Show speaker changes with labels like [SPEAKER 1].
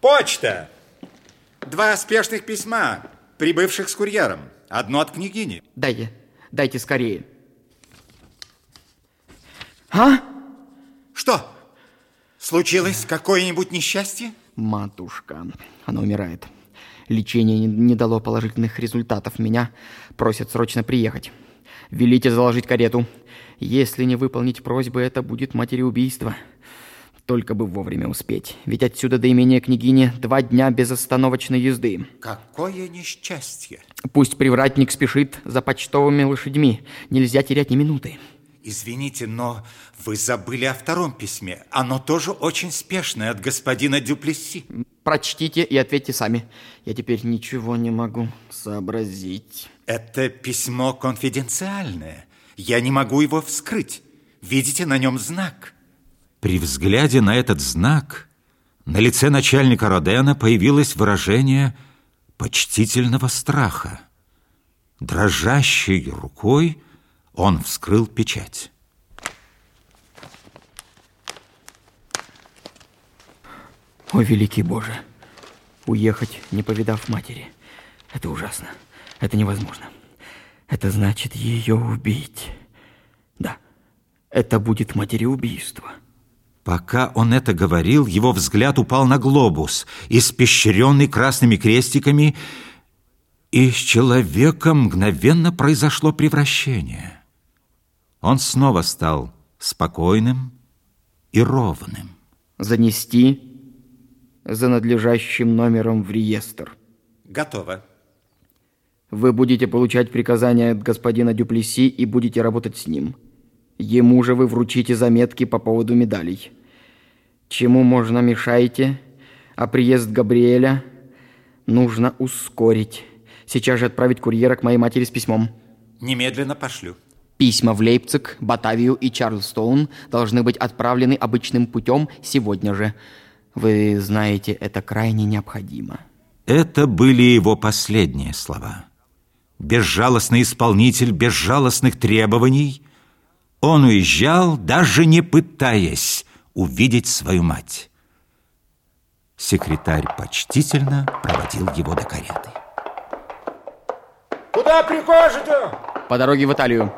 [SPEAKER 1] Почта. Два спешных письма, прибывших с курьером. Одно от княгини.
[SPEAKER 2] Дайте, дайте скорее. А?
[SPEAKER 1] Что? Случилось какое-нибудь несчастье?
[SPEAKER 2] Матушка, она умирает. Лечение не, не дало положительных результатов. Меня просят срочно приехать. Велите заложить карету. Если не выполнить просьбы, это будет матереубийство. Только бы вовремя успеть. Ведь отсюда до имения княгини два дня безостановочной езды.
[SPEAKER 1] Какое несчастье.
[SPEAKER 2] Пусть привратник спешит за почтовыми лошадьми. Нельзя терять ни минуты.
[SPEAKER 1] Извините, но вы забыли о втором письме. Оно тоже очень спешное от господина Дюплесси.
[SPEAKER 2] Прочтите и ответьте сами. Я теперь ничего не могу сообразить.
[SPEAKER 1] Это письмо конфиденциальное. Я не могу его вскрыть. Видите на нем знак?
[SPEAKER 3] При взгляде на этот знак на лице начальника Родена появилось выражение почтительного страха. Дрожащей рукой он вскрыл печать.
[SPEAKER 2] О, великий Боже! Уехать, не повидав матери. Это ужасно. Это невозможно. Это значит ее убить. Да, это будет матери убийство.
[SPEAKER 3] Пока он это говорил, его взгляд упал на глобус, испещренный красными крестиками, и с человеком мгновенно произошло превращение. Он снова стал спокойным и ровным.
[SPEAKER 2] Занести за надлежащим номером в реестр.
[SPEAKER 1] Готово.
[SPEAKER 2] Вы будете получать приказания от господина Дюплеси и будете работать с ним. Ему же вы вручите заметки по поводу медалей. Чему можно мешаете, а приезд Габриэля нужно ускорить. Сейчас же отправить курьера к моей матери с письмом.
[SPEAKER 1] Немедленно пошлю.
[SPEAKER 2] Письма в Лейпциг, Батавию и Чарльстоун должны быть отправлены обычным путем сегодня же. Вы знаете, это крайне необходимо.
[SPEAKER 3] Это были его последние слова. Безжалостный исполнитель безжалостных требований, он уезжал, даже не пытаясь увидеть свою мать. Секретарь почтительно проводил его до кареты.
[SPEAKER 4] Куда прикажете?
[SPEAKER 2] По дороге в Италию.